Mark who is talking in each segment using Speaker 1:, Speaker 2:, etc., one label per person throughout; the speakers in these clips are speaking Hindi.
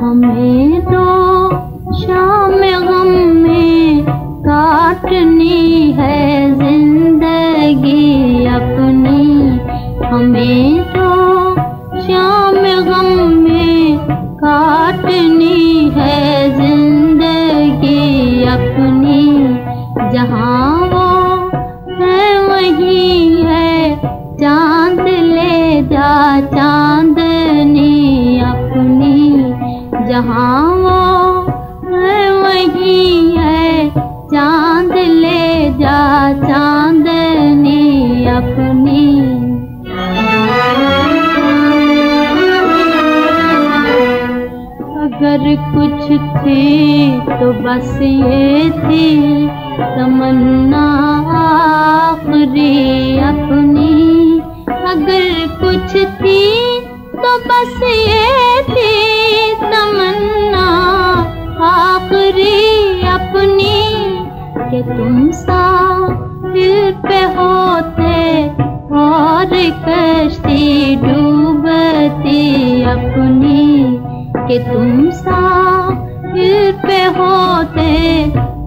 Speaker 1: हमें तो गम में काटनी है ज़िंदगी अपनी। हमें तो गम में काटनी है ज़िंदगी अपनी। जहाँ चांदनी अपनी, जहाँ वो वही है, चाँद ले जा चांदनी अपनी। अगर कुछ थी तो बस ये थी, तमन्ना बस ये थी तमन्ना। आखिरी अपनी के तुम सा दिल पे होते और कश्ती डूबती अपनी कि तुम सा दिल पे होते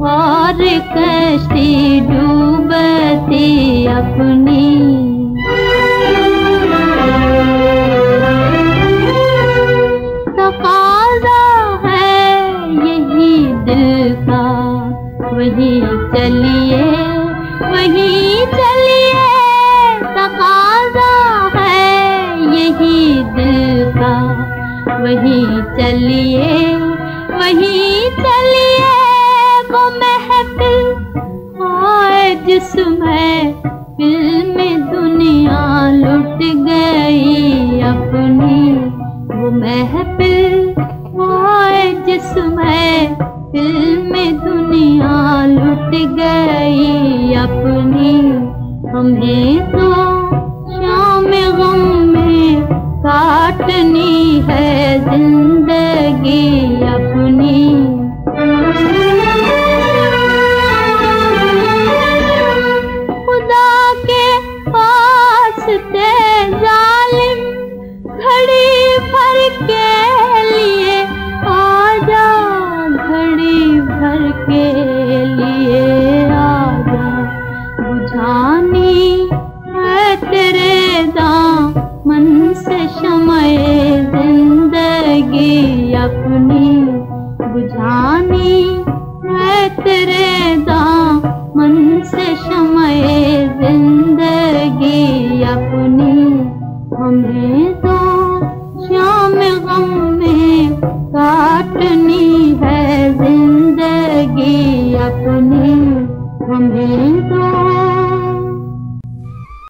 Speaker 1: और कश्ती डूबती अपनी। वही चलिए वही चलिए, तकाजा है यही दिल का। वही चलिए वही चलिए, वो महफिल आए जिसमें फ़िल्म दुनिया लुट गई अपनी, वो महफिल आए जिसमें फ़िल्म हमें तो शाम गम में काटनी है ज़िंदगी अपनी। खुदा के पास ते जालिम, घड़ी भर के लिए आजा, घड़ी भर के है तेरे दामन से शमय ज़िंदगी अपनी बुझानी। है तेरे दामन से शमय ज़िंदगी अपनी। हमें तो शाम गम में काटनी